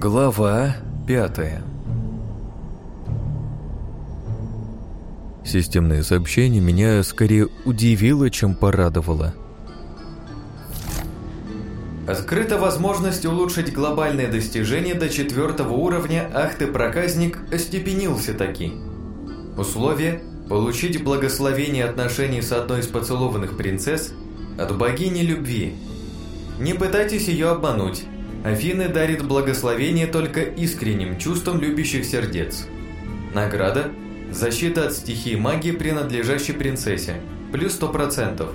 Глава пятая Системное сообщение меня скорее удивило, чем порадовало. Открыта возможность улучшить глобальные достижения до четвертого уровня «Ах ты проказник» остепенился таки. Условие – получить благословение отношений с одной из поцелованных принцесс от богини любви. Не пытайтесь ее обмануть. Афины дарит благословение только искренним чувством любящих сердец. Награда – защита от стихии магии, принадлежащей принцессе, плюс 100%.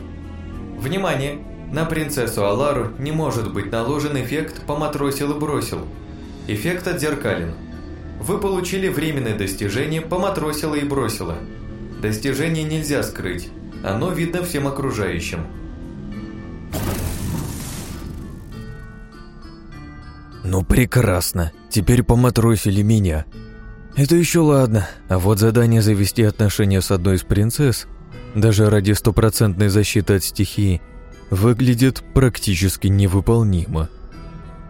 Внимание! На принцессу Алару не может быть наложен эффект «поматросил и бросил». Эффект отзеркален. Вы получили временное достижение «поматросила и бросила». Достижение нельзя скрыть, оно видно всем окружающим. Ну прекрасно, теперь поматросили меня. Это еще ладно, а вот задание завести отношения с одной из принцесс, даже ради стопроцентной защиты от стихии, выглядит практически невыполнимо.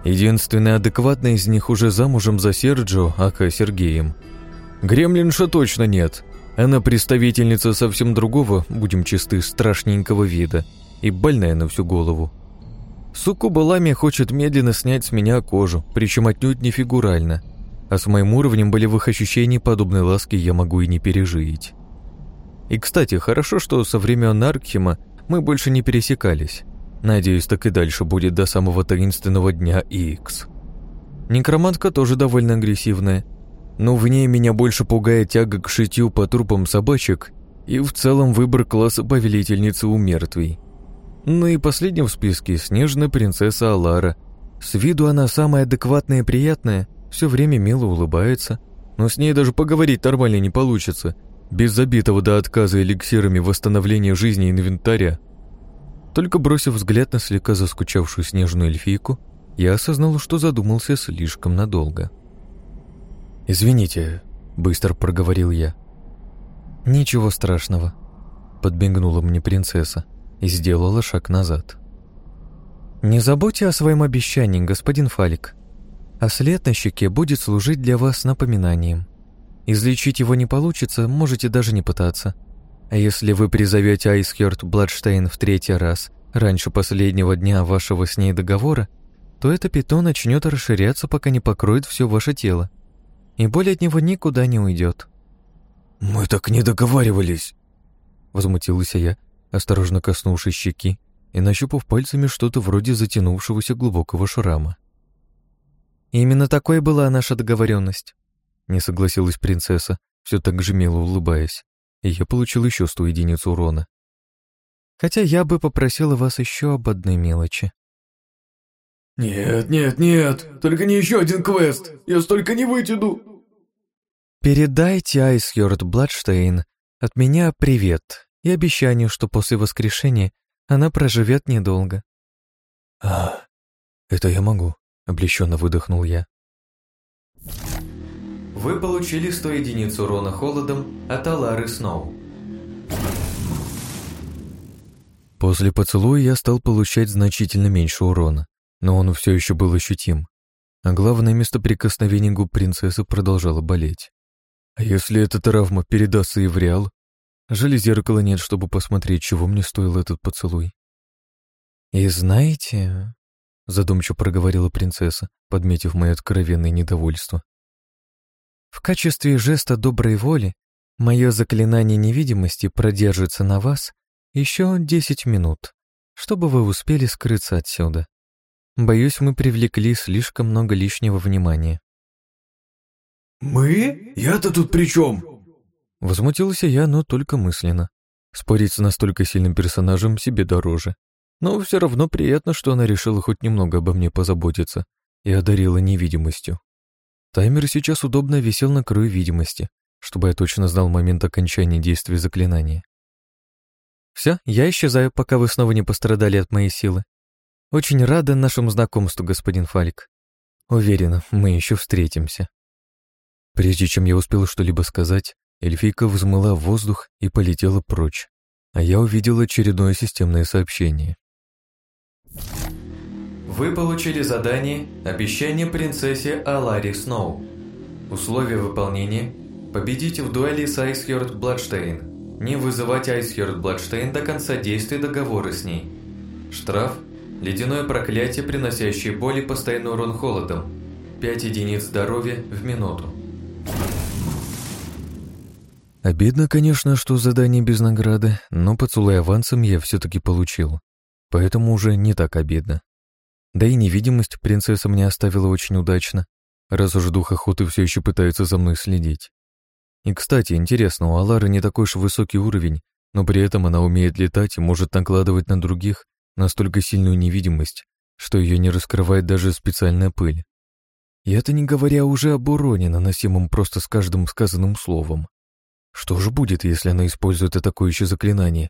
Единственная адекватная из них уже замужем за Серджио, ака Сергеем. Гремлинша точно нет. Она представительница совсем другого, будем чисты, страшненького вида и больная на всю голову. Суккуба Ламия хочет медленно снять с меня кожу, причем отнюдь не фигурально. А с моим уровнем болевых ощущений подобной ласки я могу и не пережить. И, кстати, хорошо, что со времен Аркхема мы больше не пересекались. Надеюсь, так и дальше будет до самого таинственного дня Икс. Некромантка тоже довольно агрессивная, но в ней меня больше пугает тяга к шитью по трупам собачек и в целом выбор класса повелительницы у мертвей. Ну и последним в списке снежная принцесса Алара. С виду она самая адекватная и приятная, все время мило улыбается, но с ней даже поговорить нормально не получится, без забитого до отказа эликсирами восстановления жизни инвентаря. Только бросив взгляд на слегка заскучавшую снежную эльфийку, я осознал, что задумался слишком надолго. «Извините», — быстро проговорил я. «Ничего страшного», — подбегнула мне принцесса и сделала шаг назад. «Не забудьте о своем обещании, господин Фалик, а след на щеке будет служить для вас напоминанием. Излечить его не получится, можете даже не пытаться. А если вы призовете Айсхерт Бладштейн в третий раз, раньше последнего дня вашего с ней договора, то это пятно начнет расширяться, пока не покроет все ваше тело. И боль от него никуда не уйдет. «Мы так не договаривались!» Возмутился я, осторожно коснувшись щеки и нащупав пальцами что-то вроде затянувшегося глубокого шрама. «Именно такой была наша договоренность», — не согласилась принцесса, все так же мило улыбаясь, и я получил еще сто единиц урона. «Хотя я бы попросила вас еще об одной мелочи». «Нет, нет, нет, только не еще один квест, я столько не вытяну!» «Передайте Айсьорд Бладштейн от меня привет и обещание, что после воскрешения она проживет недолго». «А, это я могу», — облегченно выдохнул я. Вы получили 100 единиц урона холодом от Алары Сноу. После поцелуя я стал получать значительно меньше урона, но он все еще был ощутим. А главное, место прикосновения губ принцессы продолжало болеть. А если эта травма передастся и в реал, Жаль, зеркала нет, чтобы посмотреть, чего мне стоил этот поцелуй. «И знаете...» — задумчиво проговорила принцесса, подметив мое откровенное недовольство. «В качестве жеста доброй воли мое заклинание невидимости продержится на вас еще десять минут, чтобы вы успели скрыться отсюда. Боюсь, мы привлекли слишком много лишнего внимания». «Мы? Я-то тут при чем?» Возмутился я, но только мысленно. Спорить с настолько сильным персонажем себе дороже. Но все равно приятно, что она решила хоть немного обо мне позаботиться и одарила невидимостью. Таймер сейчас удобно висел на краю видимости, чтобы я точно знал момент окончания действия заклинания. «Все, я исчезаю, пока вы снова не пострадали от моей силы. Очень рада нашему знакомству, господин Фалик. Уверена, мы еще встретимся». Прежде чем я успел что-либо сказать, Эльфийка взмыла в воздух и полетела прочь, а я увидел очередное системное сообщение. Вы получили задание «Обещание принцессе Алари Сноу». Условия выполнения – победите в дуэли с Айсхерд Бладштейн. Не вызывать Айсхерд Бладштейн до конца действия договора с ней. Штраф – ледяное проклятие, приносящее боль и постоянный урон холодом. 5 единиц здоровья в минуту. Обидно, конечно, что задание без награды, но поцелуй авансом я все-таки получил. Поэтому уже не так обидно. Да и невидимость принцесса мне оставила очень удачно, раз уж дух охоты все еще пытается за мной следить. И, кстати, интересно, у Алары не такой уж высокий уровень, но при этом она умеет летать и может накладывать на других настолько сильную невидимость, что ее не раскрывает даже специальная пыль. И это не говоря уже об уроне, наносимом просто с каждым сказанным словом. Что же будет, если она использует атакующее заклинание?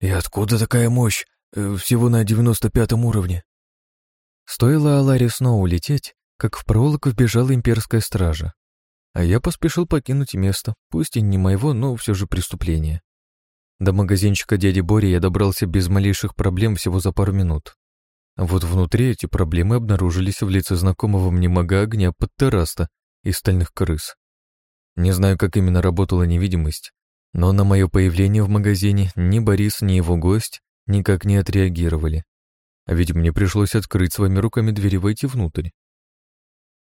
И откуда такая мощь? Э, всего на девяносто пятом уровне. Стоило Аларе снова улететь, как в проволоку вбежала имперская стража. А я поспешил покинуть место, пусть и не моего, но все же преступления. До магазинчика дяди Бори я добрался без малейших проблем всего за пару минут. А вот внутри эти проблемы обнаружились в лице знакомого мне мага огня под терраста и стальных крыс. Не знаю, как именно работала невидимость, но на мое появление в магазине ни Борис, ни его гость никак не отреагировали. А ведь мне пришлось открыть своими руками дверь и войти внутрь.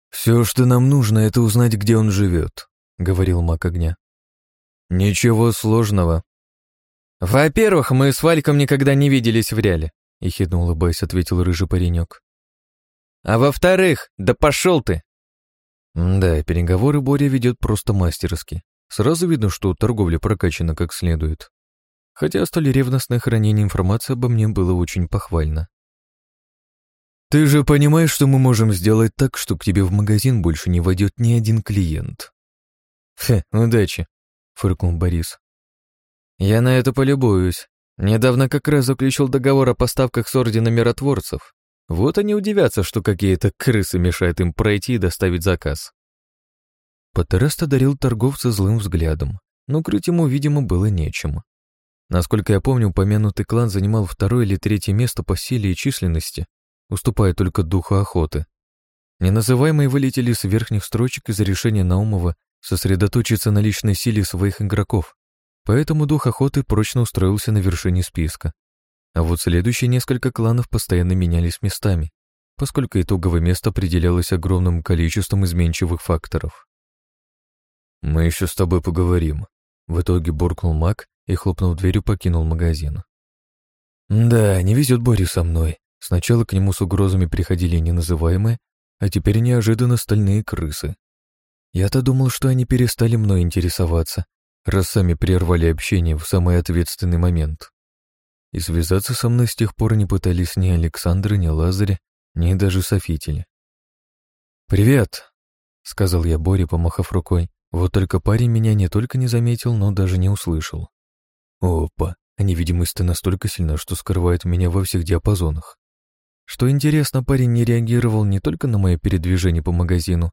«Все, что нам нужно, это узнать, где он живет», — говорил маг огня. «Ничего сложного». «Во-первых, мы с Вальком никогда не виделись в реале», — ехидно улыбаясь, ответил рыжий паренек. «А во-вторых, да пошел ты!» Да, переговоры Боря ведет просто мастерски. Сразу видно, что торговля прокачана как следует. Хотя столь ревностное хранение информации обо мне было очень похвально. «Ты же понимаешь, что мы можем сделать так, что к тебе в магазин больше не войдет ни один клиент?» «Хе, удачи», — фыркнул Борис. «Я на это полюбуюсь. Недавно как раз заключил договор о поставках с Ордена Миротворцев. Вот они удивятся, что какие-то крысы мешают им пройти и доставить заказ». Патераст одарил торговца злым взглядом, но крыть ему, видимо, было нечем. Насколько я помню, упомянутый клан занимал второе или третье место по силе и численности, уступая только духу охоты. Неназываемые вылетели с верхних строчек из-за решения Наумова сосредоточиться на личной силе своих игроков, поэтому дух охоты прочно устроился на вершине списка. А вот следующие несколько кланов постоянно менялись местами, поскольку итоговое место определялось огромным количеством изменчивых факторов. «Мы еще с тобой поговорим», — в итоге буркнул маг и, хлопнув дверью, покинул магазин. «Да, не везет Бори со мной. Сначала к нему с угрозами приходили неназываемые, а теперь неожиданно стальные крысы. Я-то думал, что они перестали мной интересоваться, раз сами прервали общение в самый ответственный момент. И связаться со мной с тех пор не пытались ни Александр, ни Лазарь, ни даже Софители. «Привет», — сказал я Боре, помахав рукой. Вот только парень меня не только не заметил, но даже не услышал. Опа, невидимость-то настолько сильна, что скрывает меня во всех диапазонах. Что интересно, парень не реагировал не только на мое передвижение по магазину,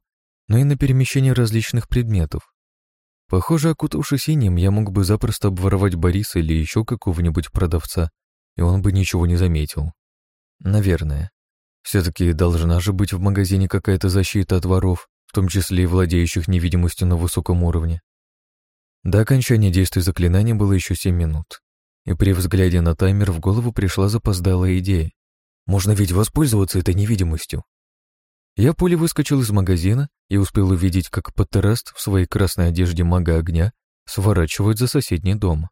но и на перемещение различных предметов. Похоже, окутавшись синим, я мог бы запросто обворовать Бориса или еще какого-нибудь продавца, и он бы ничего не заметил. Наверное. Все-таки должна же быть в магазине какая-то защита от воров, в том числе и владеющих невидимостью на высоком уровне. До окончания действия заклинания было еще семь минут, и при взгляде на таймер в голову пришла запоздалая идея. Можно ведь воспользоваться этой невидимостью. Я пулей выскочил из магазина и успел увидеть, как Паттераст в своей красной одежде мага огня сворачивает за соседний дом.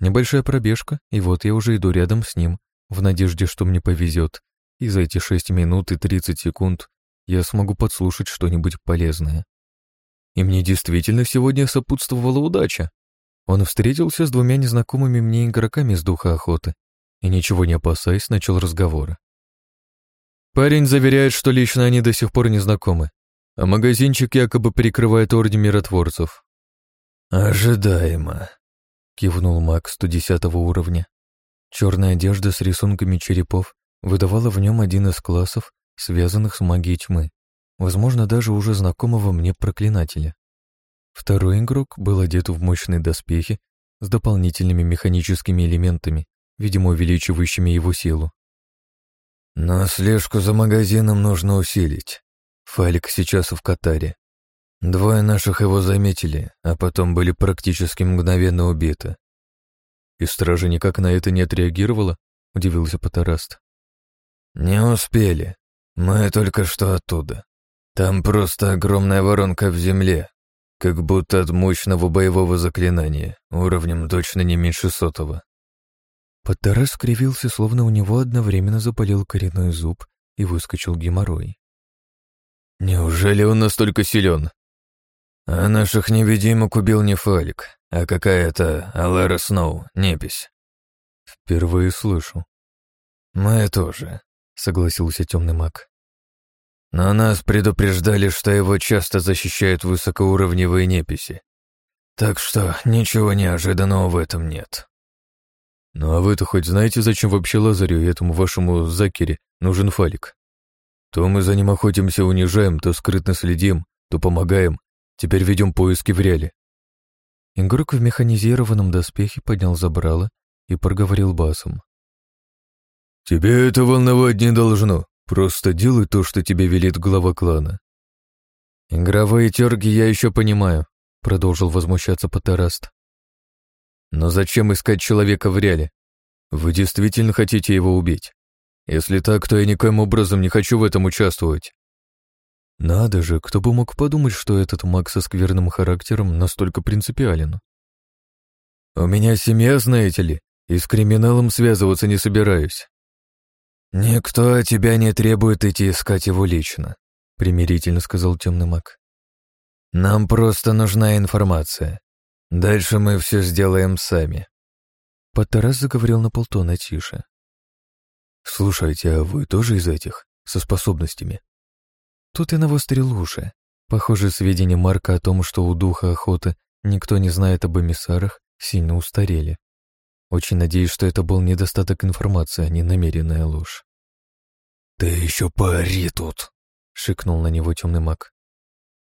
Небольшая пробежка, и вот я уже иду рядом с ним, в надежде, что мне повезет, и за эти шесть минут и тридцать секунд я смогу подслушать что-нибудь полезное. И мне действительно сегодня сопутствовала удача. Он встретился с двумя незнакомыми мне игроками с духа охоты и, ничего не опасаясь, начал разговор. Парень заверяет, что лично они до сих пор не знакомы, а магазинчик якобы прикрывает орден миротворцев. «Ожидаемо», — кивнул маг 110 уровня. Черная одежда с рисунками черепов выдавала в нем один из классов, связанных с магией тьмы, возможно, даже уже знакомого мне проклинателя. Второй игрок был одет в мощные доспехи с дополнительными механическими элементами, видимо, увеличивающими его силу. Но слежку за магазином нужно усилить. Фалик сейчас в Катаре. Двое наших его заметили, а потом были практически мгновенно убиты. И стража никак на это не отреагировала, удивился Патараст. Не успели. Мы только что оттуда. Там просто огромная воронка в земле, как будто от мощного боевого заклинания, уровнем точно не меньше сотого. Патарас скривился, словно у него одновременно запалил коренной зуб и выскочил геморрой. «Неужели он настолько силен?» «А наших невидимок убил не Фалик, а какая-то Алара Сноу, непись». «Впервые слышу». «Мы тоже», — согласился темный маг. «Но нас предупреждали, что его часто защищают высокоуровневые неписи. Так что ничего неожиданного в этом нет». «Ну а вы-то хоть знаете, зачем вообще Лазарю и этому вашему Закере нужен фалик? То мы за ним охотимся, унижаем, то скрытно следим, то помогаем, теперь ведем поиски в реале». Игрок в механизированном доспехе поднял забрало и проговорил басом. «Тебе это волновать не должно. Просто делай то, что тебе велит глава клана». «Игровые терги я еще понимаю», — продолжил возмущаться Патараст. Но зачем искать человека в реале? Вы действительно хотите его убить? Если так, то я никоим образом не хочу в этом участвовать. Надо же, кто бы мог подумать, что этот маг со скверным характером настолько принципиален. У меня семья, знаете ли, и с криминалом связываться не собираюсь. Никто от тебя не требует идти искать его лично, примирительно сказал темный маг. Нам просто нужна информация. Дальше мы все сделаем сами. Патарас заговорил на полтона тише. «Слушайте, а вы тоже из этих, со способностями?» Тут и навострил уши. Похоже, сведения Марка о том, что у духа охоты никто не знает об эмиссарах, сильно устарели. Очень надеюсь, что это был недостаток информации, а не намеренная ложь. «Ты еще пари тут!» — шикнул на него темный маг.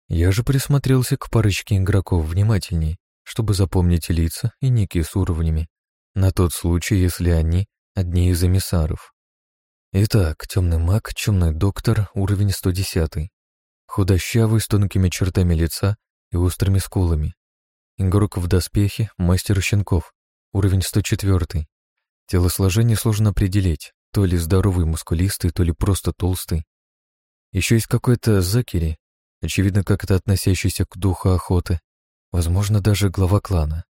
Я же присмотрелся к парочке игроков внимательней чтобы запомнить лица и ники с уровнями, на тот случай, если они одни из эмиссаров. Итак, темный маг, темный доктор, уровень 110. Худощавый, с тонкими чертами лица и острыми скулами. Игрок в доспехе, мастер щенков, уровень 104. Телосложение сложно определить, то ли здоровый мускулистый, то ли просто толстый. Еще есть какой-то закери, очевидно, как-то относящийся к духу охоты, Возможно, даже глава клана.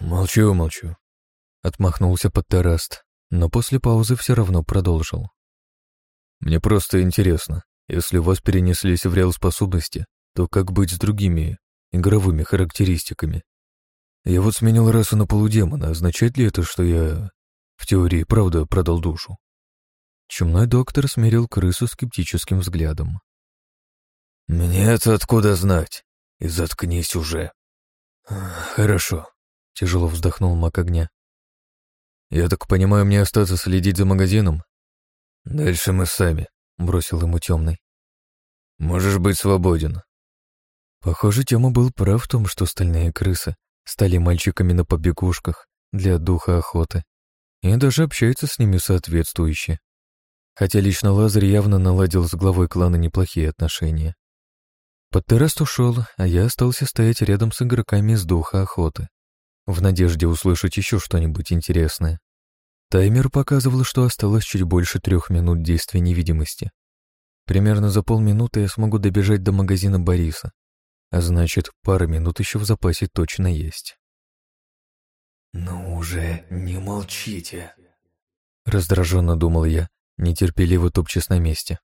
«Молчу, молчу», — отмахнулся под но после паузы все равно продолжил. «Мне просто интересно, если у вас перенеслись в реал способности, то как быть с другими игровыми характеристиками? Я вот сменил расу на полудемона, означает ли это, что я в теории правда продал душу?» Чумной доктор смирил крысу скептическим взглядом. «Мне это откуда знать? И заткнись уже. Хорошо, тяжело вздохнул маг огня. Я так понимаю, мне остаться следить за магазином? Дальше мы сами, бросил ему темный. Можешь быть свободен. Похоже, Тёма был прав в том, что стальные крысы стали мальчиками на побегушках для духа охоты и даже общаются с ними соответствующе. Хотя лично Лазарь явно наладил с главой клана неплохие отношения. Подтераст ушел, а я остался стоять рядом с игроками из духа охоты, в надежде услышать еще что-нибудь интересное. Таймер показывал, что осталось чуть больше трех минут действия невидимости. Примерно за полминуты я смогу добежать до магазина Бориса, а значит, пара минут еще в запасе точно есть. «Ну уже не молчите», — раздраженно думал я, нетерпеливо топчась на месте.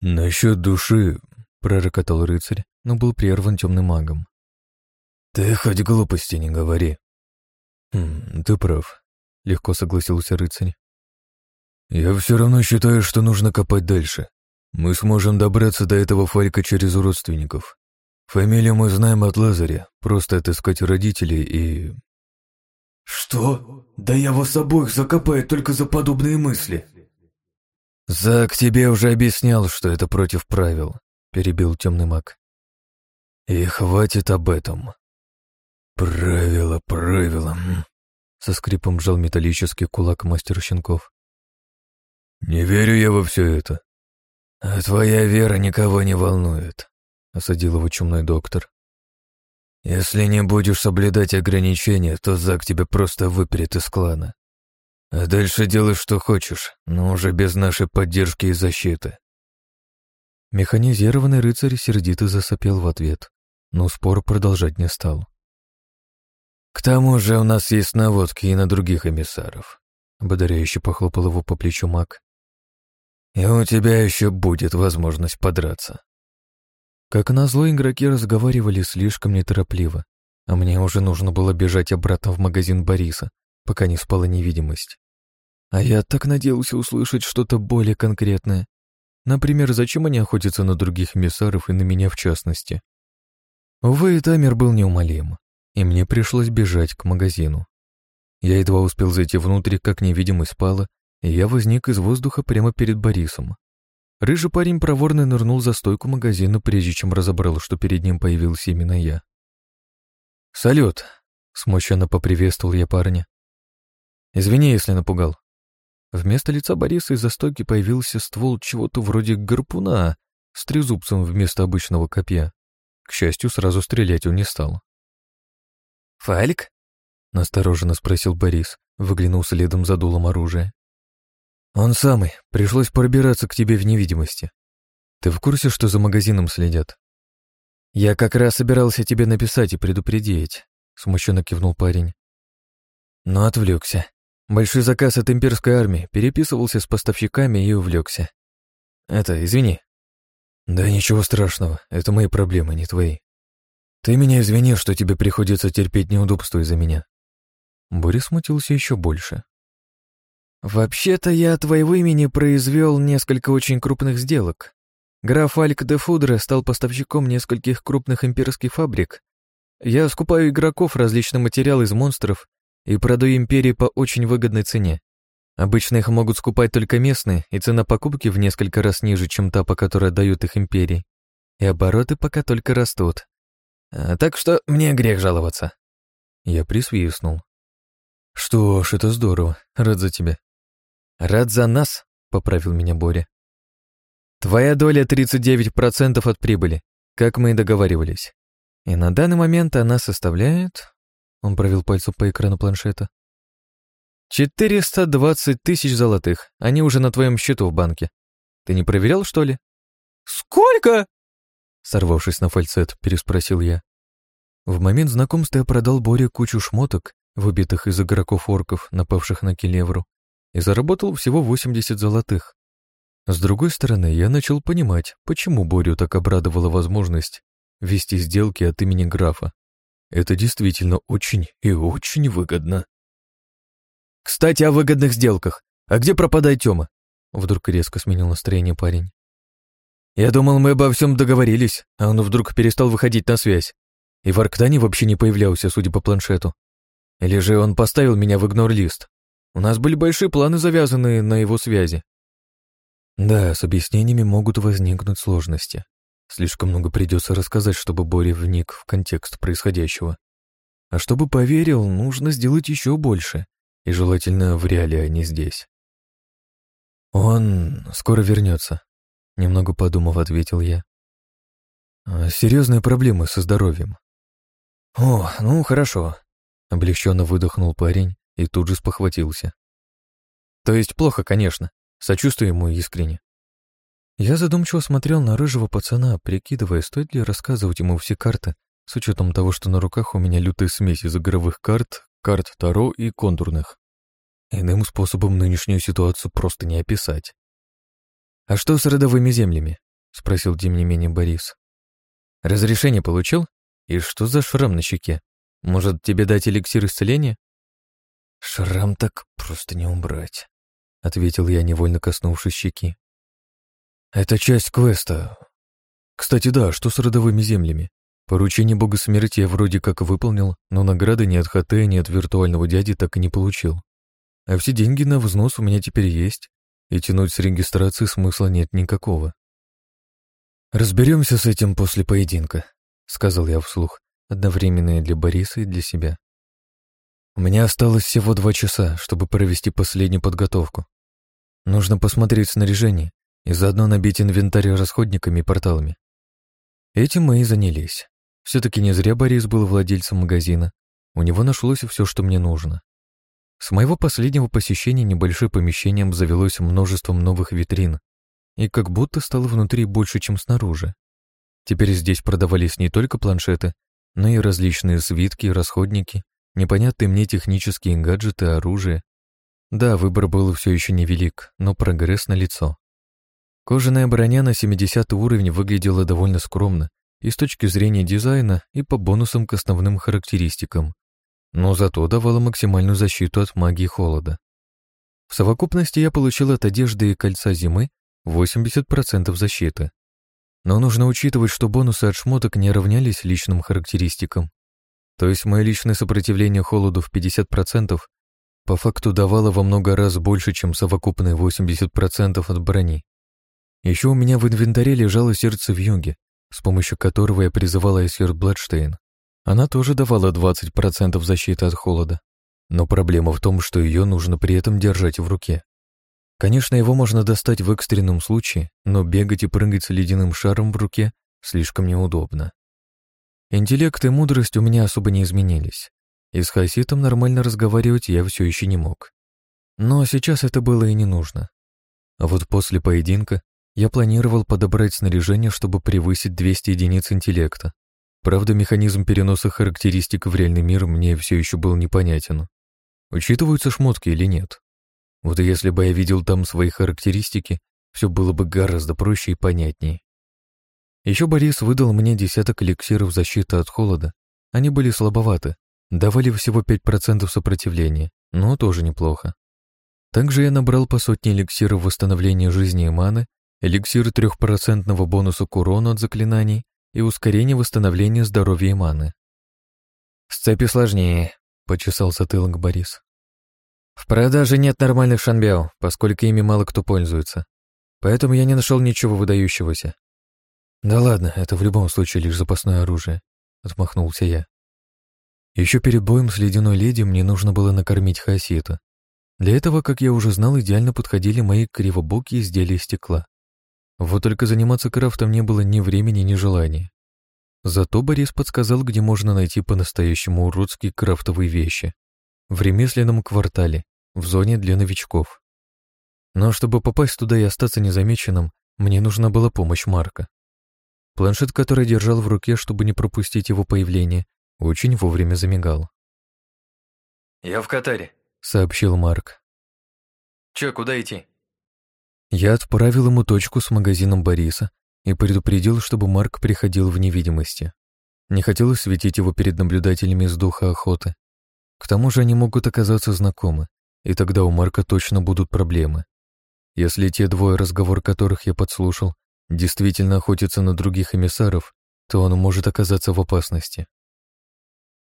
«Насчет души пророкотал рыцарь, но был прерван темным магом. «Ты хоть глупости не говори». «Хм, ты прав», — легко согласился рыцарь. «Я все равно считаю, что нужно копать дальше. Мы сможем добраться до этого Фалька через родственников. Фамилию мы знаем от Лазаря, просто отыскать родителей и...» «Что? Да я вас обоих закопаю только за подобные мысли!» «Зак тебе уже объяснял, что это против правил перебил темный маг. И хватит об этом. Правило, правило. Со скрипом сжал металлический кулак мастер щенков. «Не верю я во все это». «А твоя вера никого не волнует», — осадил его чумной доктор. «Если не будешь соблюдать ограничения, то Зак тебя просто выперет из клана. А дальше делай, что хочешь, но уже без нашей поддержки и защиты». Механизированный рыцарь сердито засопел в ответ, но спор продолжать не стал. «К тому же у нас есть наводки и на других эмиссаров», — ободряюще похлопал его по плечу маг. «И у тебя еще будет возможность подраться». Как назло, игроки разговаривали слишком неторопливо, а мне уже нужно было бежать обратно в магазин Бориса, пока не спала невидимость. А я так надеялся услышать что-то более конкретное, Например, зачем они охотятся на других миссаров и на меня в частности? Увы, таймер был неумолим, и мне пришлось бежать к магазину. Я едва успел зайти внутрь, как невидимость спала, и я возник из воздуха прямо перед Борисом. Рыжий парень проворно нырнул за стойку магазина, прежде чем разобрал, что перед ним появился именно я. «Салют!» — смущенно поприветствовал я парня. «Извини, если напугал. Вместо лица Бориса из-за стойки появился ствол чего-то вроде гарпуна с трезубцем вместо обычного копья. К счастью, сразу стрелять он не стал. «Фалик?» — настороженно спросил Борис, выглянул следом за дулом оружия. «Он самый. Пришлось пробираться к тебе в невидимости. Ты в курсе, что за магазином следят?» «Я как раз собирался тебе написать и предупредить», — смущенно кивнул парень. Но отвлекся. Большой заказ от имперской армии, переписывался с поставщиками и увлекся. Это, извини. Да ничего страшного, это мои проблемы, не твои. Ты меня извини, что тебе приходится терпеть неудобства из-за меня. Борис смутился еще больше. Вообще-то я от твоего имени произвел несколько очень крупных сделок. Граф Альк де Фудре стал поставщиком нескольких крупных имперских фабрик. Я скупаю игроков различный материал из монстров и продаю империи по очень выгодной цене. Обычно их могут скупать только местные, и цена покупки в несколько раз ниже, чем та, по которой дают их империи. И обороты пока только растут. А, так что мне грех жаловаться. Я присвистнул. Что ж, это здорово. Рад за тебя. Рад за нас, поправил меня Боря. Твоя доля 39% от прибыли, как мы и договаривались. И на данный момент она составляет он провел пальцем по экрану планшета. «Четыреста двадцать тысяч золотых. Они уже на твоем счету в банке. Ты не проверял, что ли?» «Сколько?» Сорвавшись на фальцет, переспросил я. В момент знакомства я продал Боре кучу шмоток, выбитых из игроков орков, напавших на Келевру, и заработал всего 80 золотых. С другой стороны, я начал понимать, почему Борю так обрадовала возможность вести сделки от имени графа. Это действительно очень и очень выгодно. «Кстати, о выгодных сделках. А где пропадает Тёма?» Вдруг резко сменил настроение парень. «Я думал, мы обо всем договорились, а он вдруг перестал выходить на связь. И в Арктане вообще не появлялся, судя по планшету. Или же он поставил меня в игнор-лист. У нас были большие планы, завязанные на его связи. Да, с объяснениями могут возникнуть сложности. Слишком много придется рассказать, чтобы Боря вник в контекст происходящего. А чтобы поверил, нужно сделать еще больше. И желательно в реале, а не здесь. Он скоро вернется, немного подумав, ответил я. «А, серьезные проблемы со здоровьем. О, ну хорошо. Облегченно выдохнул парень и тут же спохватился. То есть плохо, конечно. Сочувствую ему искренне. Я задумчиво смотрел на рыжего пацана, прикидывая, стоит ли рассказывать ему все карты, с учетом того, что на руках у меня лютая смесь из игровых карт, карт Таро и контурных. Иным способом нынешнюю ситуацию просто не описать. «А что с родовыми землями?» — спросил тем не менее Борис. «Разрешение получил? И что за шрам на щеке? Может, тебе дать эликсир исцеления?» «Шрам так просто не убрать», — ответил я, невольно коснувшись щеки. Это часть квеста. Кстати, да, что с родовыми землями? Поручение бога смерти я вроде как выполнил, но награды ни от ХТ, ни от виртуального дяди так и не получил. А все деньги на взнос у меня теперь есть, и тянуть с регистрации смысла нет никакого. «Разберемся с этим после поединка», — сказал я вслух, одновременно и для Бориса, и для себя. У меня осталось всего два часа, чтобы провести последнюю подготовку. Нужно посмотреть снаряжение и заодно набить инвентарь расходниками и порталами. Этим мы и занялись. все таки не зря Борис был владельцем магазина. У него нашлось все, что мне нужно. С моего последнего посещения небольшое помещение завелось множеством новых витрин, и как будто стало внутри больше, чем снаружи. Теперь здесь продавались не только планшеты, но и различные свитки, расходники, непонятные мне технические гаджеты, оружие. Да, выбор был все еще невелик, но прогресс налицо. Кожаная броня на 70 уровень выглядела довольно скромно и с точки зрения дизайна, и по бонусам к основным характеристикам но зато давала максимальную защиту от магии холода. В совокупности я получил от одежды и кольца зимы 80% защиты. Но нужно учитывать, что бонусы от шмоток не равнялись личным характеристикам. То есть мое личное сопротивление холоду в 50% по факту давало во много раз больше, чем совокупные 80% от брони. Еще у меня в инвентаре лежало сердце в юге, с помощью которого я призывал Айсер Бладштейн. Она тоже давала 20% защиты от холода, но проблема в том, что ее нужно при этом держать в руке. Конечно, его можно достать в экстренном случае, но бегать и прыгать с ледяным шаром в руке слишком неудобно. Интеллект и мудрость у меня особо не изменились, и с Хаситом нормально разговаривать я все еще не мог. Но сейчас это было и не нужно. А вот после поединка я планировал подобрать снаряжение, чтобы превысить 200 единиц интеллекта, Правда, механизм переноса характеристик в реальный мир мне все еще был непонятен. Учитываются шмотки или нет? Вот если бы я видел там свои характеристики, все было бы гораздо проще и понятнее. Еще Борис выдал мне десяток эликсиров защиты от холода. Они были слабоваты, давали всего 5% сопротивления, но тоже неплохо. Также я набрал по сотне эликсиров восстановления жизни и маны, эликсир трехпроцентного бонуса к урону от заклинаний и ускорение восстановления здоровья и маны. «С цепью сложнее», — почесал затылок Борис. «В продаже нет нормальных шанбяо, поскольку ими мало кто пользуется. Поэтому я не нашел ничего выдающегося». «Да ладно, это в любом случае лишь запасное оружие», — отмахнулся я. Еще перед боем с ледяной леди мне нужно было накормить хаосита. Для этого, как я уже знал, идеально подходили мои кривобокие изделия стекла. Вот только заниматься крафтом не было ни времени, ни желания. Зато Борис подсказал, где можно найти по-настоящему уродские крафтовые вещи. В ремесленном квартале, в зоне для новичков. Но чтобы попасть туда и остаться незамеченным, мне нужна была помощь Марка. Планшет, который держал в руке, чтобы не пропустить его появление, очень вовремя замигал. «Я в Катаре», — сообщил Марк. «Чё, куда идти?» Я отправил ему точку с магазином Бориса и предупредил, чтобы Марк приходил в невидимости. Не хотелось светить его перед наблюдателями с духа охоты. К тому же они могут оказаться знакомы, и тогда у Марка точно будут проблемы. Если те двое, разговор которых я подслушал, действительно охотятся на других эмиссаров, то он может оказаться в опасности.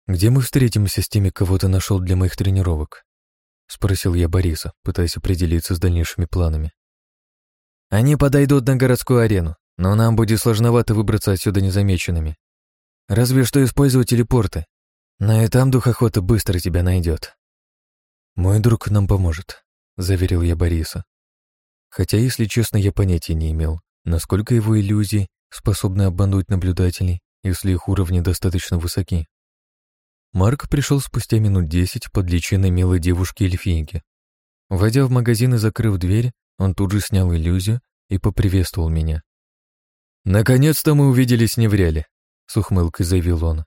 «Где мы встретимся с теми, кого ты нашел для моих тренировок?» — спросил я Бориса, пытаясь определиться с дальнейшими планами. Они подойдут на городскую арену, но нам будет сложновато выбраться отсюда незамеченными. Разве что использовать телепорты. Но и там дух охоты быстро тебя найдет. «Мой друг нам поможет», — заверил я Бориса. Хотя, если честно, я понятия не имел, насколько его иллюзии способны обмануть наблюдателей, если их уровни достаточно высоки. Марк пришел спустя минут десять под личиной милой девушки-эльфийки. Войдя в магазин и закрыв дверь, он тут же снял иллюзию и поприветствовал меня. «Наконец-то мы увиделись не в реале», — с ухмылкой заявил он.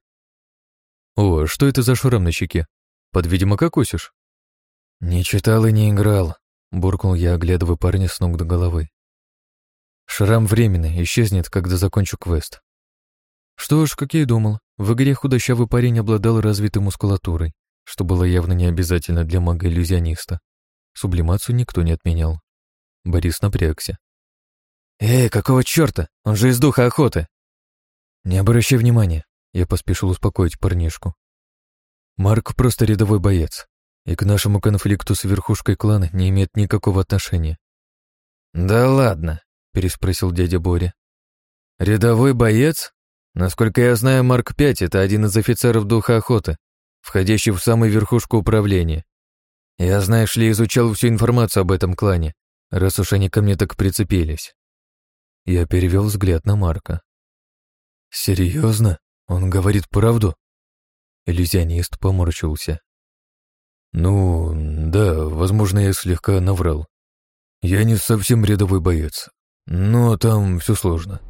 «О, что это за шрам на щеке? Под ведьмака косишь?» «Не читал и не играл», — буркнул я, оглядывая парня с ног до головы. «Шрам временный, исчезнет, когда закончу квест». Что ж, как я и думал, в игре худощавый парень обладал развитой мускулатурой, что было явно не обязательно для мага-иллюзиониста. Сублимацию никто не отменял. Борис напрягся. «Эй, какого черта? Он же из духа охоты!» «Не обращай внимания», — я поспешил успокоить парнишку. «Марк просто рядовой боец, и к нашему конфликту с верхушкой клана не имеет никакого отношения». «Да ладно», — переспросил дядя Боря. «Рядовой боец? Насколько я знаю, Марк Пять — это один из офицеров духа охоты, входящий в самую верхушку управления. Я, знаешь ли, изучал всю информацию об этом клане раз уж они ко мне так прицепились. Я перевел взгляд на Марка. «Серьезно? Он говорит правду?» Иллюзионист поморщился. «Ну, да, возможно, я слегка наврал. Я не совсем рядовой боец, но там все сложно.